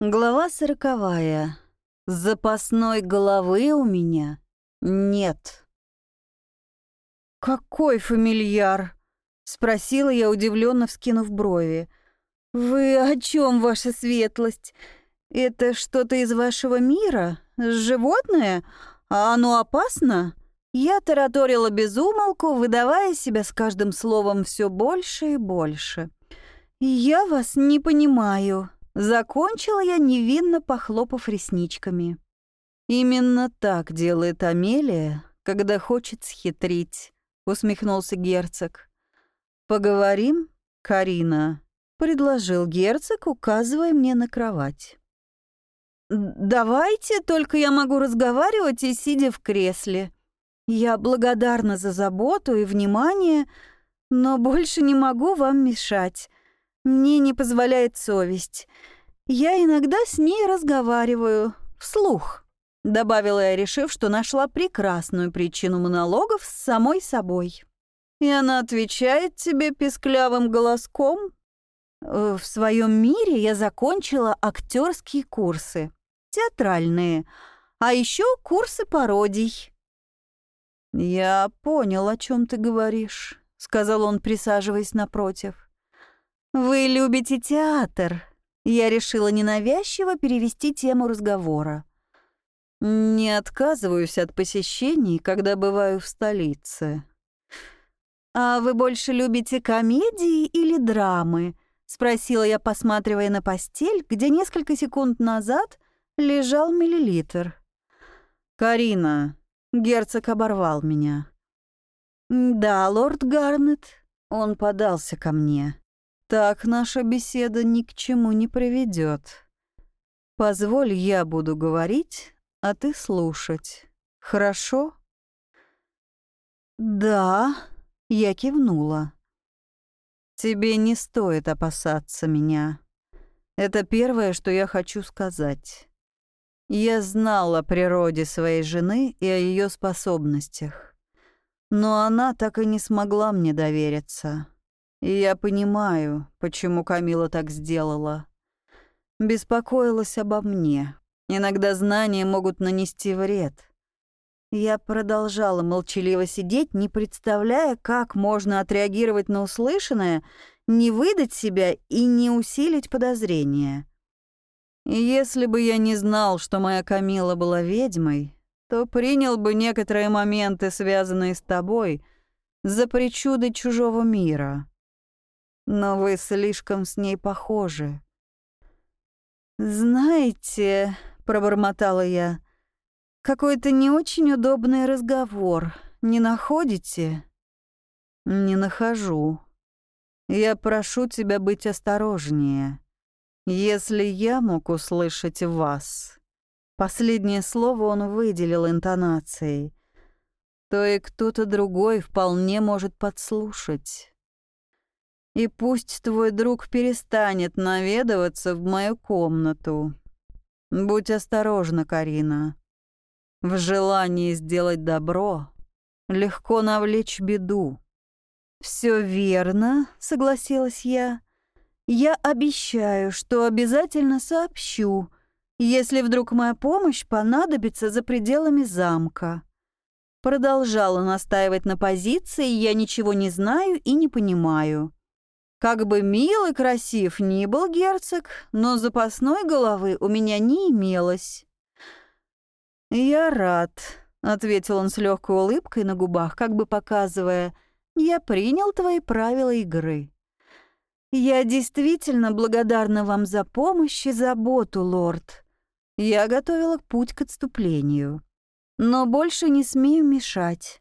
Глава сороковая. Запасной головы у меня нет. «Какой фамильяр?» — спросила я, удивленно вскинув брови. «Вы о чем, ваша светлость? Это что-то из вашего мира? Животное? А оно опасно?» Я тараторила безумолку, выдавая себя с каждым словом все больше и больше. «Я вас не понимаю», Закончила я, невинно похлопав ресничками. «Именно так делает Амелия, когда хочет схитрить», — усмехнулся герцог. «Поговорим, Карина?» — предложил герцог, указывая мне на кровать. «Давайте, только я могу разговаривать и сидя в кресле. Я благодарна за заботу и внимание, но больше не могу вам мешать. Мне не позволяет совесть. Я иногда с ней разговариваю, вслух», — добавила я, решив, что нашла прекрасную причину монологов с самой собой. «И она отвечает тебе песклявым голоском?» «Э, «В своем мире я закончила актерские курсы, театральные, а еще курсы пародий». «Я понял, о чем ты говоришь», — сказал он, присаживаясь напротив. «Вы любите театр?» Я решила ненавязчиво перевести тему разговора. «Не отказываюсь от посещений, когда бываю в столице». «А вы больше любите комедии или драмы?» — спросила я, посматривая на постель, где несколько секунд назад лежал миллилитр. «Карина», — герцог оборвал меня. «Да, лорд Гарнет». Он подался ко мне. Так наша беседа ни к чему не приведет. Позволь, я буду говорить, а ты слушать. Хорошо? Да, я кивнула. Тебе не стоит опасаться меня. Это первое, что я хочу сказать. Я знал о природе своей жены и о ее способностях. Но она так и не смогла мне довериться. И я понимаю, почему Камила так сделала. Беспокоилась обо мне. Иногда знания могут нанести вред. Я продолжала молчаливо сидеть, не представляя, как можно отреагировать на услышанное, не выдать себя и не усилить подозрения. Если бы я не знал, что моя Камила была ведьмой, то принял бы некоторые моменты, связанные с тобой, за причуды чужого мира но вы слишком с ней похожи». «Знаете», — пробормотала я, — «какой-то не очень удобный разговор, не находите?» «Не нахожу. Я прошу тебя быть осторожнее. Если я мог услышать вас...» Последнее слово он выделил интонацией. То и кто-то другой вполне может подслушать. И пусть твой друг перестанет наведываться в мою комнату. Будь осторожна, Карина. В желании сделать добро легко навлечь беду. Все верно, согласилась я. Я обещаю, что обязательно сообщу, если вдруг моя помощь понадобится за пределами замка. Продолжала настаивать на позиции, я ничего не знаю и не понимаю. Как бы мил и красив ни был герцог, но запасной головы у меня не имелось. «Я рад», — ответил он с легкой улыбкой на губах, как бы показывая, «я принял твои правила игры». «Я действительно благодарна вам за помощь и заботу, лорд. Я готовила путь к отступлению. Но больше не смею мешать.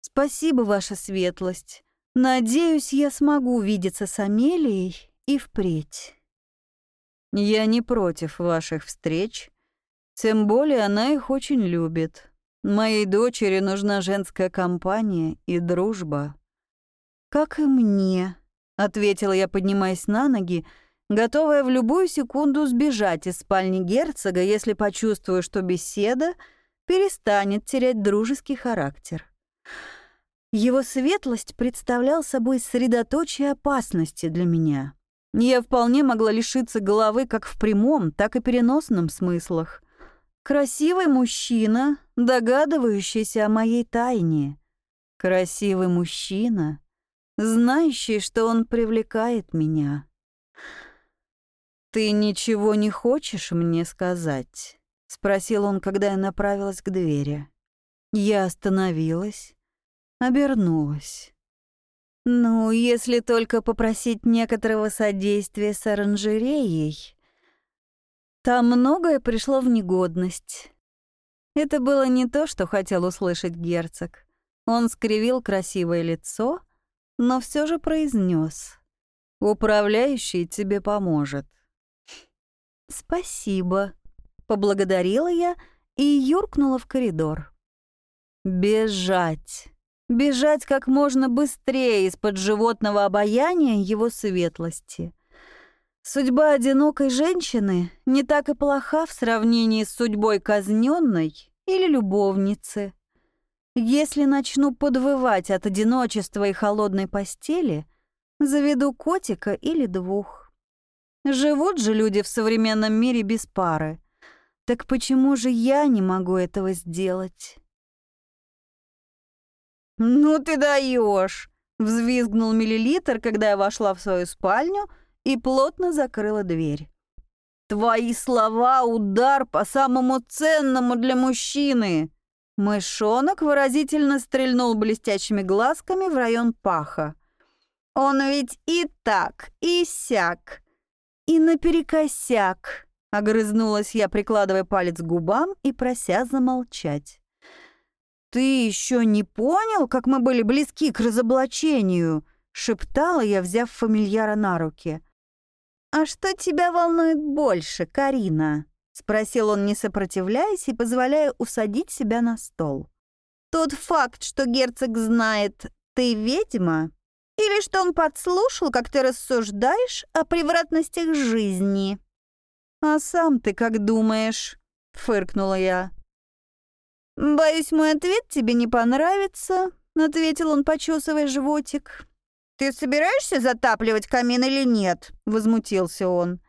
Спасибо, ваша светлость. Надеюсь, я смогу видеться с Амелией и впредь. Я не против ваших встреч, тем более она их очень любит. Моей дочери нужна женская компания и дружба. Как и мне, ответила я, поднимаясь на ноги, готовая в любую секунду сбежать из спальни герцога, если почувствую, что беседа перестанет терять дружеский характер. Его светлость представлял собой средоточие опасности для меня. Я вполне могла лишиться головы как в прямом, так и переносном смыслах. Красивый мужчина, догадывающийся о моей тайне. Красивый мужчина, знающий, что он привлекает меня. «Ты ничего не хочешь мне сказать?» — спросил он, когда я направилась к двери. Я остановилась, обернулась. «Ну, если только попросить некоторого содействия с оранжереей. Там многое пришло в негодность. Это было не то, что хотел услышать герцог. Он скривил красивое лицо, но все же произнес: «Управляющий тебе поможет». «Спасибо», — поблагодарила я и юркнула в коридор. «Бежать! Бежать как можно быстрее из-под животного обаяния его светлости». Судьба одинокой женщины не так и плоха в сравнении с судьбой казненной или любовницы. Если начну подвывать от одиночества и холодной постели, заведу котика или двух. Живут же люди в современном мире без пары. Так почему же я не могу этого сделать? «Ну ты даешь! взвизгнул миллилитр, когда я вошла в свою спальню и плотно закрыла дверь. «Твои слова — удар по самому ценному для мужчины!» Мышонок выразительно стрельнул блестящими глазками в район паха. «Он ведь и так, и сяк, «И наперекосяк!» — огрызнулась я, прикладывая палец к губам и прося замолчать. «Ты еще не понял, как мы были близки к разоблачению?» — шептала я, взяв фамильяра на руки. «А что тебя волнует больше, Карина?» — спросил он, не сопротивляясь и позволяя усадить себя на стол. «Тот факт, что герцог знает, ты ведьма, или что он подслушал, как ты рассуждаешь о превратностях жизни?» «А сам ты как думаешь?» — фыркнула я. «Боюсь, мой ответ тебе не понравится», — ответил он, почесывая животик. «Ты собираешься затапливать камин или нет?» — возмутился он.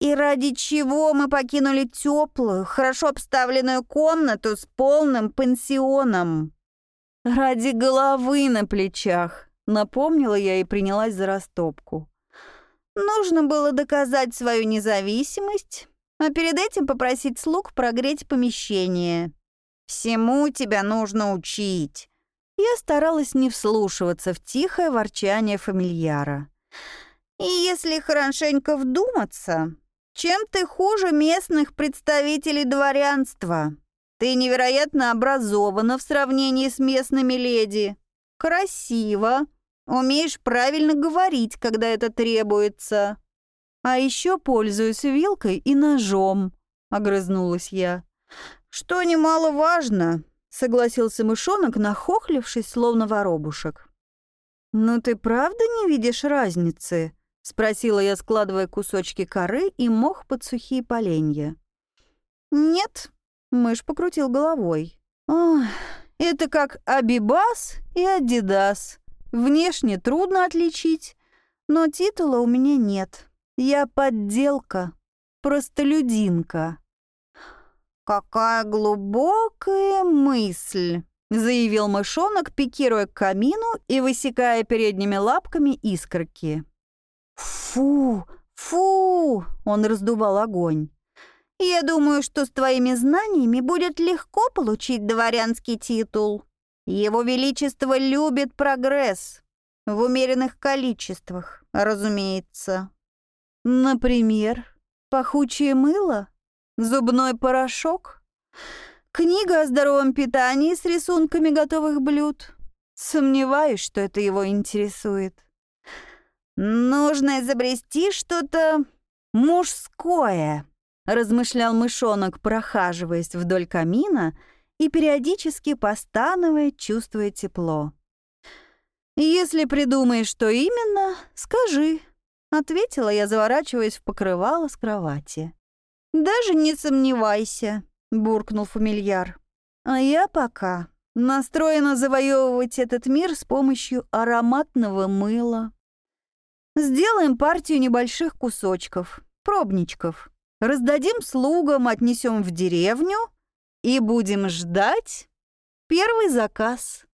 «И ради чего мы покинули теплую, хорошо обставленную комнату с полным пансионом?» «Ради головы на плечах», Напомнила я и принялась за растопку. Нужно было доказать свою независимость, а перед этим попросить слуг прогреть помещение. Всему тебя нужно учить. Я старалась не вслушиваться в тихое ворчание фамильяра. И если хорошенько вдуматься, чем ты хуже местных представителей дворянства? Ты невероятно образована в сравнении с местными леди. Красиво, Умеешь правильно говорить, когда это требуется. А еще пользуюсь вилкой и ножом, огрызнулась я. Что немаловажно, согласился мышонок, нахохлившись, словно воробушек. «Ну ты правда не видишь разницы?» — спросила я, складывая кусочки коры и мох под сухие поленья. «Нет», — мышь покрутил головой. «Ох, это как Абибас и Адидас. Внешне трудно отличить, но титула у меня нет. Я подделка, простолюдинка». «Какая глубокая мысль!» — заявил мышонок, пикируя к камину и высекая передними лапками искорки. «Фу! Фу!» — он раздувал огонь. «Я думаю, что с твоими знаниями будет легко получить дворянский титул». Его Величество любит прогресс. В умеренных количествах, разумеется. Например, пахучее мыло, зубной порошок, книга о здоровом питании с рисунками готовых блюд. Сомневаюсь, что это его интересует. Нужно изобрести что-то мужское, размышлял мышонок, прохаживаясь вдоль камина и периодически постановая, чувствуя тепло. «Если придумаешь, что именно, скажи», — ответила я, заворачиваясь в покрывало с кровати. «Даже не сомневайся», — буркнул фамильяр. «А я пока настроена завоевывать этот мир с помощью ароматного мыла». Сделаем партию небольших кусочков, пробничков. Раздадим слугам, отнесем в деревню и будем ждать первый заказ.